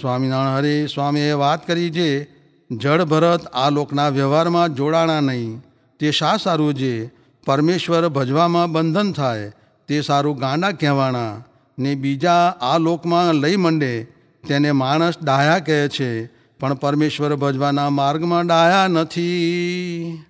સ્વામિનારાયણ હરે સ્વામીએ વાત કરી જે, જળ ભરત આ લોકના વ્યવહારમાં જોડાણા નહીં. તે શા સારું જે? પરમેશ્વર ભજવામાં બંધન થાય. તે સારું ગાંડા કહેવાણા. ને બીજા આ લોકમાં લઈ મંડે. તેને માણસ ડાયા કહે છે. પણ પરમેશ્વર ભજવાના માર્ગમાં ડાયા નથી.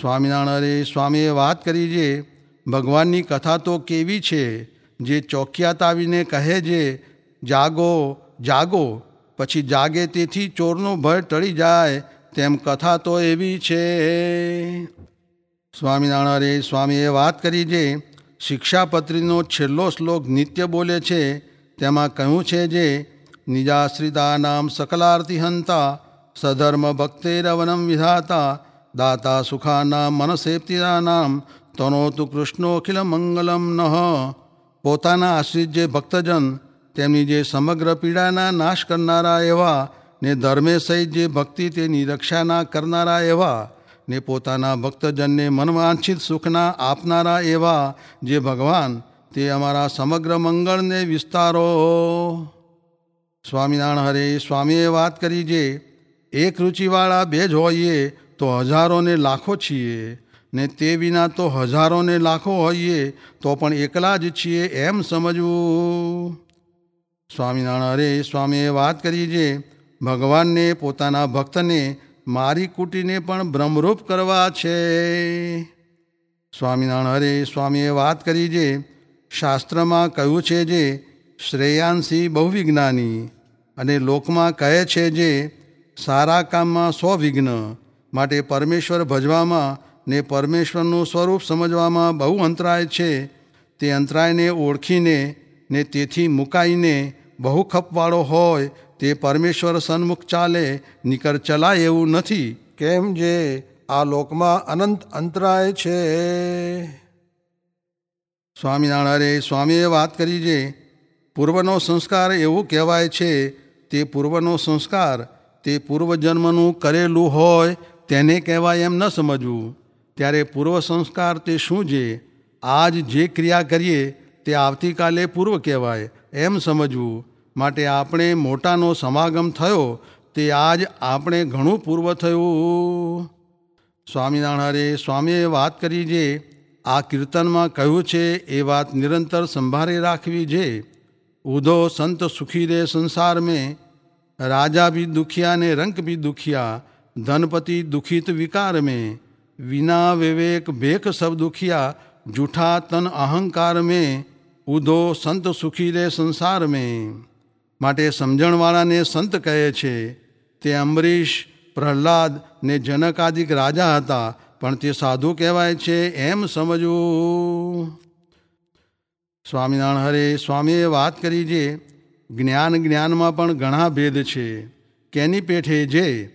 સ્વામિનારાયણ હરે સ્વામીએ વાત કરી જે, ભગવાનની કથા તો કેવી છે? જે ચોકિયાત આવીને કહે છે જાગો જાગો, પછી જાગે તેથી ચોરનો ભય ટળી જાય, તેમ કથા તો એવી છે. સ્વામિનારાયણ, સ્વામીએ વાત કરી જે શિક્ષાપત્રીનો છેલ્લો શ્લોક નિત્ય બોલે છે, તેમાં કહ્યું છે જે, નિજાશ્રિતા નામ સકલાર્થી હંતા, સધર્મ ભક્તેરવનમ વિધાતા, દાતા સુખાના મનસેપ્તિના નામ, તનોતુ કૃષ્ણોખિલ મંગલમ નહ પોતાના આશ્રિત જે ભક્તજન તેમની જે સમગ્ર પીડાના નાશ કરનારા એવા, ને ધર્મે સહિત જે ભક્તિ તેની રક્ષાના કરનારા એવા, ને પોતાના ભક્તજનને મનવાંછિત સુખના આપનારા એવા જે ભગવાન, તે અમારા સમગ્ર મંગળને વિસ્તારો. સ્વામિનારાયણ હરે સ્વામીએ વાત કરી જે, એક રુચિવાળા બે જ હોઈએ તો હજારોને લાખો છીએ, ને તે વિના તો હજારોને લાખો હોઈએ તો પણ એકલા જ છીએ એમ સમજવું. સ્વામિનારાયણ હરે સ્વામીએ વાત કરી છે ભગવાનને, પોતાના ભક્તને, મારી કુટીને પણ બ્રહ્મરૂપ કરવા છે. સ્વામિનારાયણ હરે સ્વામીએ વાત કરી છે શાસ્ત્રમાં કહ્યું છે જે, શ્રેયાંશી બહુવિજ્ઞાની. અને લોકમાં કહે છે જે, સારા કામમાં સો વિઘ્ન માટે પરમેશ્વર ભજવામાં ને પરમેશ્વરનું સ્વરૂપ સમજવામાં બહુ અંતરાય છે. તે અંતરાયને ઓળખીને ને તેથી મુકાઈને બહુ ખપવાળો હોય તે પરમેશ્વર સન્મુખ ચાલે નિકર ચલાય એવું નથી. કેમ જે આ લોકમાં અનંત અંતરાય છે? સ્વામિનારાયણે સ્વામીએ વાત કરી છે પૂર્વનો સંસ્કાર એવું કહેવાય છે તે પૂર્વનો સંસ્કાર તે પૂર્વજન્મનું કરેલું હોય તેને કહેવાય એમ ન સમજવું. ત્યારે પૂર્વ સંસ્કાર તે શું છે? આજ જે ક્રિયા કરીએ તે આવતીકાલે પૂર્વ કહેવાય. એમ સમજવું માટે આપણે મોટાનો સમાગમ થયો તે આજ આપણે ઘણું પૂર્વ થયું. સ્વામિનારાયણ સ્વામીએ વાત કરી જે, આ કીર્તનમાં કહ્યું છે, એ વાત નિરંતર સંભાળી રાખવી જે. ઉધો સંત સુખી રે સંસાર મેં, રાજા બી દુખિયા ને રંક બી દુખિયા, ધનપતિ દુખિત વિકાર મેં. વિના વિવેક ભેખ સબ દુખિયા, જૂઠા તન અહંકાર મેં. ઉધો સંત સુખી રે સંસાર મેં. માટે સમજણવાળાને સંત કહે છે, તે અંબરીશ પ્રહલાદ ને જનકાદિક રાજા હતા, પણ તે સાધુ કહેવાય છે, એમ સમજવું સ્વામિનારાયણ હરે, સ્વામીએ વાત કરી છે જ્ઞાન જ્ઞાનમાં પણ ઘણા ભેદ છે. કેની પેઠે જે,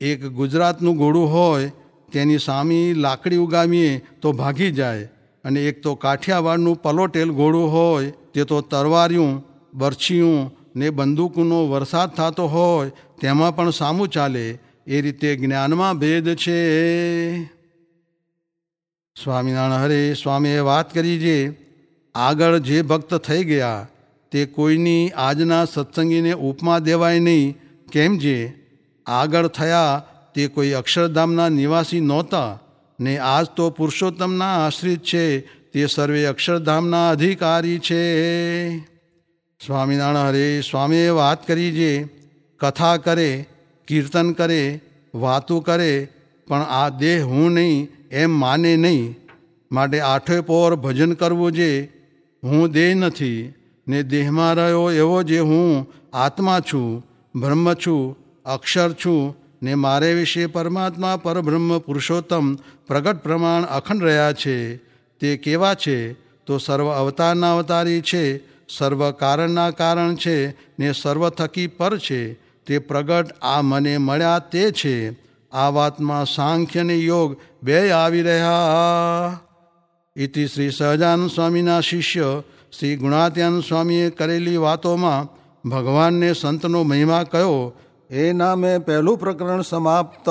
એક ગુજરાતનું ઘોડું હોય, તેની સામી લાકડી ઉગામીએ તો ભાગી જાય. અને એક તો કાઠિયાવાડનું પલોટેલ ઘોડું હોય, તે તો તરવારિયું, બરછીયું ને બંદૂકનો વરસાદ થતો હોય, તેમાં પણ સામું ચાલે. એ રીતે જ્ઞાનમાં ભેદ છે. સ્વામિનારાયણ હરે સ્વામીએ વાત કરી જે, આગળ જે ભક્ત થઈ ગયા, તે કોઈની આજના સત્સંગીને ઉપમા દેવાય નહીં. કેમ જે? આગળ થયા તે કોઈ અક્ષરધામના નિવાસી નહોતા. ને આજ તો પુરુષોત્તમના આશ્રિત છે, તે સર્વે અક્ષરધામના અધિકારી છે. સ્વામિનારાયણ હરે સ્વામીએ વાત કરી જે, કથા કરે, કીર્તન કરે, વાતો કરે, પણ આ દેહ હું નહીં, એમ માને નહીં. માટે આઠે પોર ભજન કરવું જે, હું દેહ નથી, ને દેહમાં રહ્યો એવો જે હું આત્મા છું, બ્રહ્મ છું, અક્ષર છું ને મારે વિશે પરમાત્મા પરબ્રહ્મ પુરુષોત્તમ પ્રગટ પ્રમાણ અખંડ રહ્યા છે, તે કેવા છે? તો સર્વ અવતારના અવતારી છે, સર્વ કારણના કારણ છે, ને સર્વ થકી પર છે, તે પ્રગટ આ મને મળ્યા તે છે. આ વાતમાં સાંખ્ય ને યોગ બે આવી રહ્યા. ઇતિ શ્રી સહજાનંદ સ્વામીના શિષ્ય શ્રી ગુણાત્યાન સ્વામીએ કરેલી વાતોમાં ભગવાનને સંતનો મહિમા કયો એ નામે પહેલું પ્રકરણ સમાપ્ત.